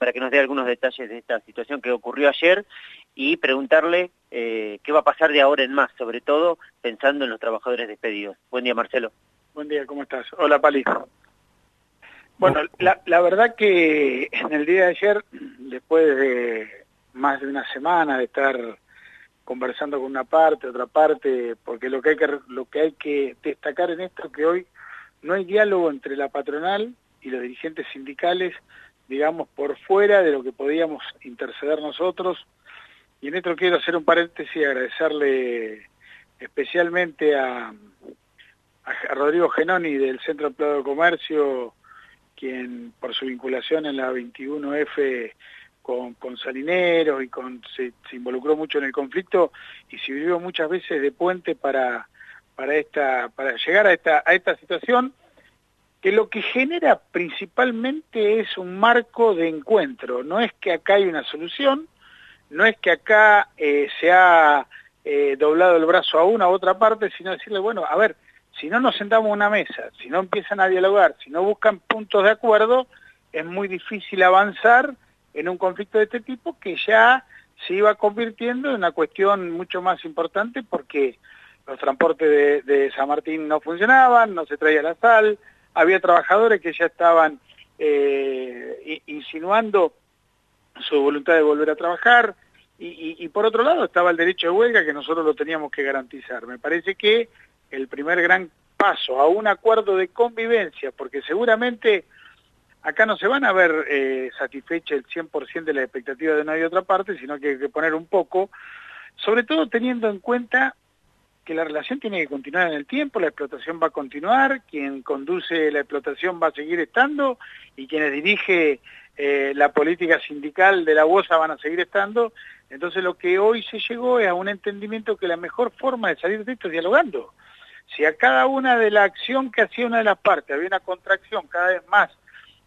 para que nos dé algunos detalles de esta situación que ocurrió ayer y preguntarle eh, qué va a pasar de ahora en más, sobre todo pensando en los trabajadores despedidos. Buen día, Marcelo. Buen día, ¿cómo estás? Hola, Pali. Bueno, la, la verdad que en el día de ayer, después de más de una semana de estar conversando con una parte, otra parte, porque lo que hay que, lo que, hay que destacar en esto es que hoy no hay diálogo entre la patronal y los dirigentes sindicales, digamos, por fuera de lo que podíamos interceder nosotros. Y en esto quiero hacer un paréntesis y agradecerle especialmente a, Rodrigo Genoni del Centro Empleado de Comercio, quien por su vinculación en la 21F con, con Salinero y con, se, involucró mucho en el conflicto y sirvió muchas veces de puente para, para, esta, para llegar a esta, a esta situación que lo que genera principalmente es un marco de encuentro, no es que acá hay una solución, no es que acá eh, se ha eh, doblado el brazo a una u otra parte, sino decirle, bueno, a ver, si no nos sentamos en una mesa, si no empiezan a dialogar, si no buscan puntos de acuerdo, es muy difícil avanzar en un conflicto de este tipo que ya se iba convirtiendo en una cuestión mucho más importante porque los transportes de, San Martín no funcionaban, no se traía la sal, había trabajadores que ya estaban eh, insinuando su voluntad de volver a trabajar y, por otro lado estaba el derecho de huelga que nosotros lo teníamos que garantizar. Me parece que el primer gran paso a un acuerdo de convivencia, porque seguramente acá no se van a ver eh, satisfecha el 100% de la expectativa de una y otra parte, sino que hay que poner un poco, sobre todo teniendo en cuenta que la relación tiene que continuar en el tiempo, la explotación va a continuar, quien conduce la explotación va a seguir estando y quienes dirige eh, la política sindical de la UOSA van a seguir estando. Entonces lo que hoy se llegó es a un entendimiento que la mejor forma de salir de esto es dialogando. Si a cada una de la acción que hacía una de las partes había una contracción cada vez más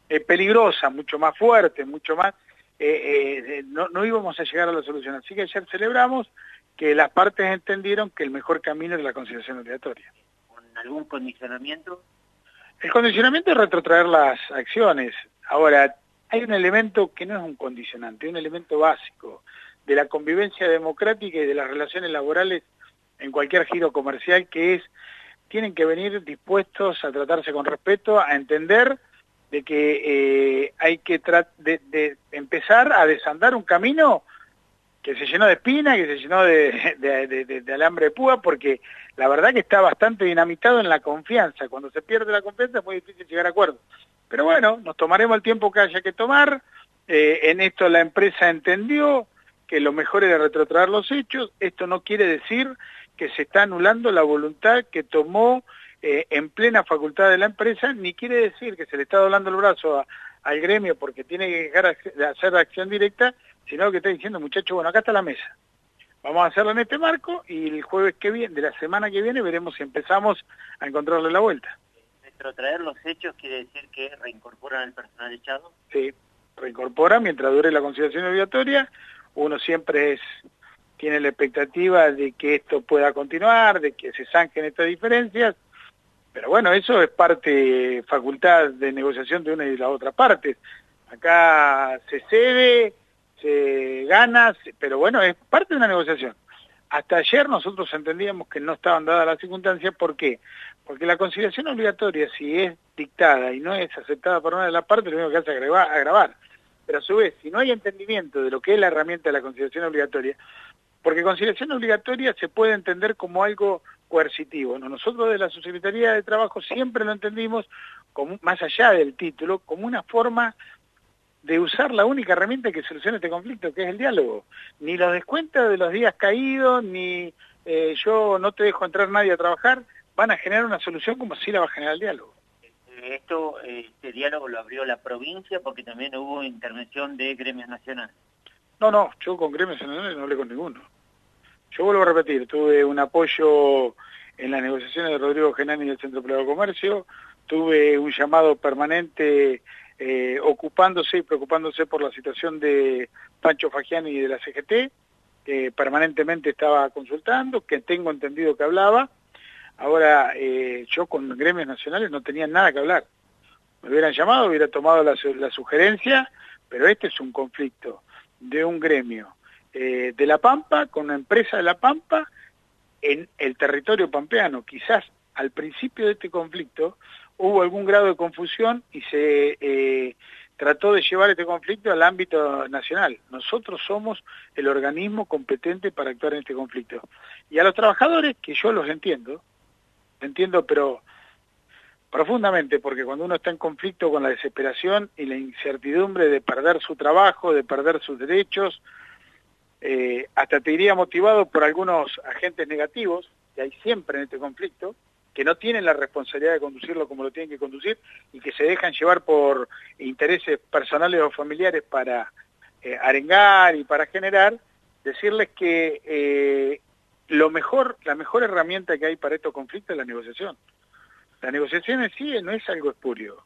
eh, peligrosa, mucho más fuerte, mucho más, eh, no, no íbamos a llegar a la solución. Así que ayer celebramos que las partes entendieron que el mejor camino es la conciliación obligatoria. ¿Con algún condicionamiento? El condicionamiento es retrotraer las acciones. Ahora, hay un elemento que no es un condicionante, un elemento básico de la convivencia democrática y de las relaciones laborales en cualquier giro comercial, que es, tienen que venir dispuestos a tratarse con respeto, a entender de que eh, hay que de, empezar a desandar un camino que se llenó de espina, que se llenó de, alambre de púa, porque la verdad que está bastante dinamitado en la confianza. Cuando se pierde la confianza es muy difícil llegar a acuerdos. Pero bueno, nos tomaremos el tiempo que haya que tomar. Eh, en esto la empresa entendió que lo mejor era retrotraer los hechos. Esto no quiere decir que se está anulando la voluntad que tomó eh, en plena facultad de la empresa, ni quiere decir que se le está doblando el brazo al gremio porque tiene que dejar de hacer acción directa, sino que está diciendo, muchachos, bueno, acá está la mesa. Vamos a hacerlo en este marco y el jueves que viene, de la semana que viene, veremos si empezamos a encontrarle la vuelta. ¿Retrotraer los hechos quiere decir que reincorporan al personal echado? Sí, reincorpora mientras dure la conciliación obligatoria. Uno siempre es tiene la expectativa de que esto pueda continuar, de que se zanjen estas diferencias, pero bueno, eso es parte, facultad de negociación de una y la otra parte. Acá se cede, se gana, pero bueno, es parte de una negociación. Hasta ayer nosotros entendíamos que no estaban dadas las circunstancias, ¿por qué? Porque la conciliación obligatoria, si es dictada y no es aceptada por una de las partes, lo único que hace es agravar. Pero a su vez, si no hay entendimiento de lo que es la herramienta de la conciliación obligatoria, porque conciliación obligatoria se puede entender como algo coercitivo. Nosotros de la Subsecretaría de Trabajo siempre lo entendimos, más allá del título, como una forma de usar la única herramienta que soluciona este conflicto, que es el diálogo. Ni los descuentos de los días caídos, ni eh, yo no te dejo entrar nadie a trabajar, van a generar una solución como si la va a generar el diálogo. Esto, este diálogo lo abrió la provincia porque también hubo intervención de gremios nacionales. No, no, yo con gremios nacionales no hablé con ninguno. Yo vuelvo a repetir, tuve un apoyo en las negociaciones de Rodrigo Genani del Centro Privado de Comercio, tuve un llamado permanente eh, ocupándose y preocupándose por la situación de Pancho Fagiani y de la CGT, que permanentemente estaba consultando, que tengo entendido que hablaba. Ahora, eh, yo con gremios nacionales no tenía nada que hablar. Me hubieran llamado, hubiera tomado la, la sugerencia, pero este es un conflicto de un gremio eh, de La Pampa con una empresa de La Pampa en el territorio pampeano. Quizás al principio de este conflicto hubo algún grado de confusión y se eh, trató de llevar este conflicto al ámbito nacional. Nosotros somos el organismo competente para actuar en este conflicto. Y a los trabajadores, que yo los entiendo, entiendo pero profundamente, porque cuando uno está en conflicto con la desesperación y la incertidumbre de perder su trabajo, de perder sus derechos, eh, hasta te diría motivado por algunos agentes negativos que hay siempre en este conflicto, que no tienen la responsabilidad de conducirlo como lo tienen que conducir y que se dejan llevar por intereses personales o familiares para eh, arengar y para generar, decirles que eh, lo mejor, la mejor herramienta que hay para estos conflictos es la negociación. La negociación en sí no es algo espurio.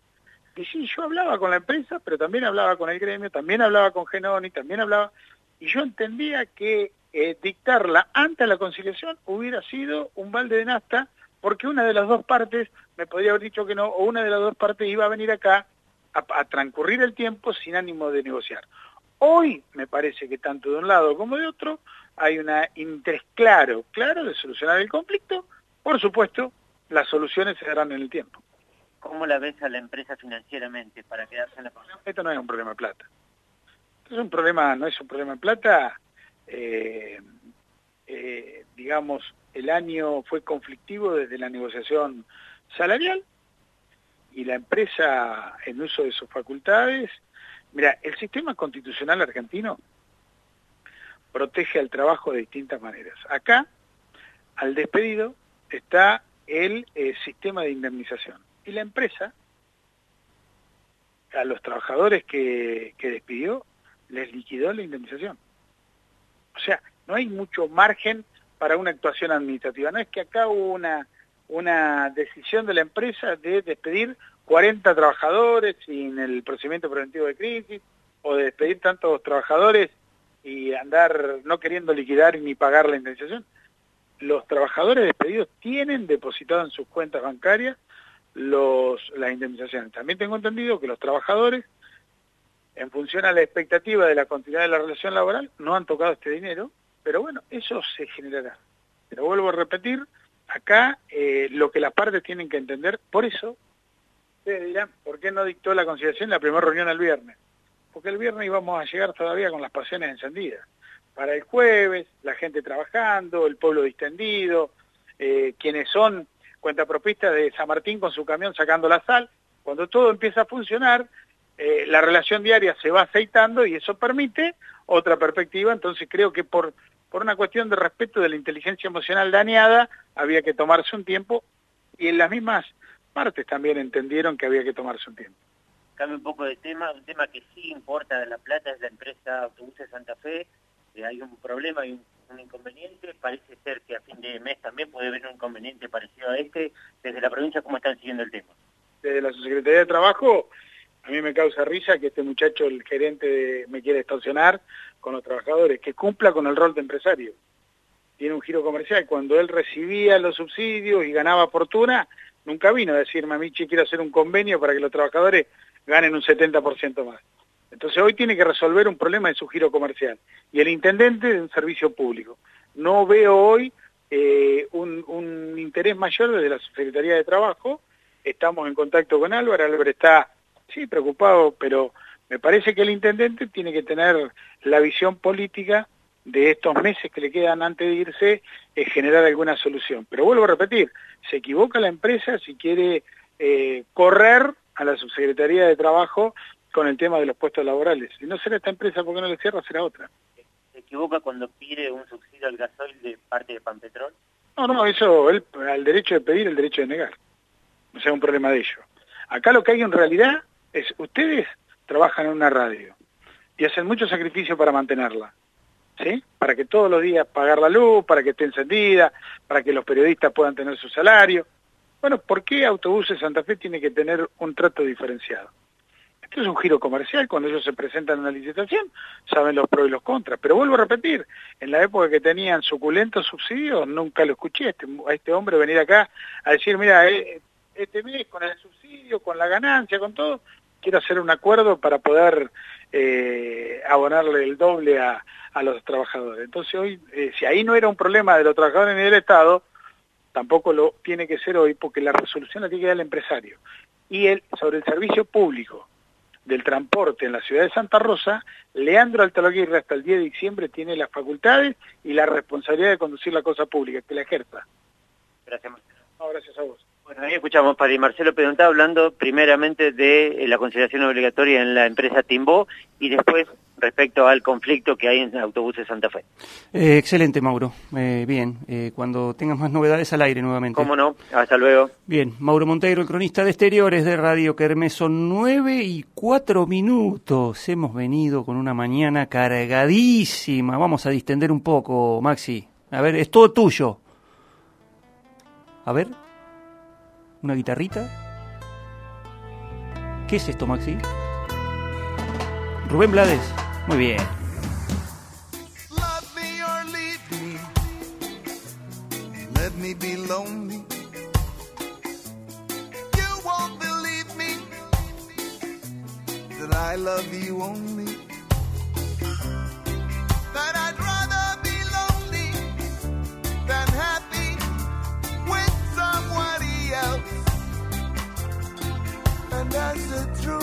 Y sí, yo hablaba con la empresa, pero también hablaba con el gremio, también hablaba con Genoni, también hablaba... Y yo entendía que eh, dictarla ante la conciliación hubiera sido un balde de nafta porque una de las dos partes me podría haber dicho que no, o una de las dos partes iba a venir acá a, transcurrir el tiempo sin ánimo de negociar. Hoy me parece que tanto de un lado como de otro hay un interés claro, claro de solucionar el conflicto. Por supuesto, las soluciones se darán en el tiempo. ¿Cómo la ves a la empresa financieramente para quedarse en la Esto no es un problema de plata. Esto es un problema, no es un problema de plata, eh, eh, digamos, el año fue conflictivo desde la negociación salarial y la empresa en uso de sus facultades. Mira, el sistema constitucional argentino protege al trabajo de distintas maneras. Acá, al despedido, está el eh, sistema de indemnización. Y la empresa, a los trabajadores que, que despidió, les liquidó la indemnización. O sea, no hay mucho margen para una actuación administrativa. No es que acá hubo una, una decisión de la empresa de despedir 40 trabajadores sin el procedimiento preventivo de crisis o de despedir tantos trabajadores y andar no queriendo liquidar ni pagar la indemnización. Los trabajadores despedidos tienen depositado en sus cuentas bancarias los, las indemnizaciones. También tengo entendido que los trabajadores, en función a la expectativa de la continuidad de la relación laboral, no han tocado este dinero pero bueno, eso se generará. Pero vuelvo a repetir, acá eh, lo que las partes tienen que entender, por eso, ustedes dirán, ¿por qué no dictó la conciliación la primera reunión el viernes? Porque el viernes íbamos a llegar todavía con las pasiones encendidas. Para el jueves, la gente trabajando, el pueblo distendido, eh, quienes son cuentapropistas de San Martín con su camión sacando la sal, cuando todo empieza a funcionar, eh, la relación diaria se va aceitando y eso permite otra perspectiva, entonces creo que por por una cuestión de respeto de la inteligencia emocional dañada, había que tomarse un tiempo y en las mismas partes también entendieron que había que tomarse un tiempo. Cambio un poco de tema, un tema que sí importa de La Plata es la empresa Autobuses Santa Fe, eh, hay un problema, hay un, inconveniente, parece ser que a fin de mes también puede haber un inconveniente parecido a este, desde la provincia, ¿cómo están siguiendo el tema? Desde la Secretaría de Trabajo, a mí me causa risa que este muchacho, el gerente, me quiere extorsionar con los trabajadores, que cumpla con el rol de empresario. Tiene un giro comercial. Cuando él recibía los subsidios y ganaba fortuna, nunca vino a mí, che, quiero hacer un convenio para que los trabajadores ganen un 70% más. Entonces hoy tiene que resolver un problema de su giro comercial. Y el intendente de un servicio público. No veo hoy eh, un interés mayor desde la Secretaría de Trabajo. Estamos en contacto con Álvaro. Álvaro está sí, preocupado, pero me parece que el intendente tiene que tener la visión política de estos meses que le quedan antes de irse, es generar alguna solución. Pero vuelvo a repetir, se equivoca la empresa si quiere eh, correr a la subsecretaría de Trabajo con el tema de los puestos laborales. Si no será esta empresa, ¿por qué no le cierra? Será otra. ¿Se equivoca cuando pide un subsidio al gasoil de parte de Panpetrol? No, no, eso, el, el derecho de pedir, el derecho de negar. O sea, un problema de ello. Acá lo que hay en realidad es, ustedes trabajan en una radio y hacen mucho sacrificio para mantenerla, ¿sí? Para que todos los días pagar la luz, para que esté encendida, para que los periodistas puedan tener su salario. Bueno, ¿por qué Autobuses Santa Fe tiene que tener un trato diferenciado? Esto es un giro comercial, cuando ellos se presentan en una licitación, saben los pros y los contras. Pero vuelvo a repetir, en la época que tenían suculentos subsidios, nunca lo escuché a este, a este hombre venir acá a decir, mira, eh, este mes con el subsidio, con la ganancia, con todo, quiero hacer un acuerdo para poder eh, abonarle el doble a, a los trabajadores. Entonces hoy, eh, si ahí no era un problema de los trabajadores ni del Estado, tampoco lo tiene que ser hoy porque la resolución la tiene que dar el empresario. Y el, sobre el servicio público del transporte en la ciudad de Santa Rosa, Leandro Altaloguirre hasta el 10 de diciembre tiene las facultades y la responsabilidad de conducir la cosa pública, que la ejerza. Gracias, Marcelo. gracias a vos. Bueno, ahí escuchamos, Padre Marcelo preguntaba hablando primeramente de la consideración obligatoria en la empresa Timbó y después respecto al conflicto que hay en Autobuses Santa Fe. Eh, excelente, Mauro. Eh, bien, eh, cuando tengas más novedades al aire nuevamente. Cómo no, hasta luego. Bien, Mauro Monteiro, el cronista de exteriores de Radio Kermés, son nueve y cuatro minutos. Hemos venido con una mañana cargadísima. Vamos a distender un poco, Maxi. A ver, es todo tuyo. A ver una guitarrita. ¿Qué es esto, Maxi? Rubén Blades. Muy bien. Love me or leave me. Let me be lonely. You won't believe me that I love you only. The truth.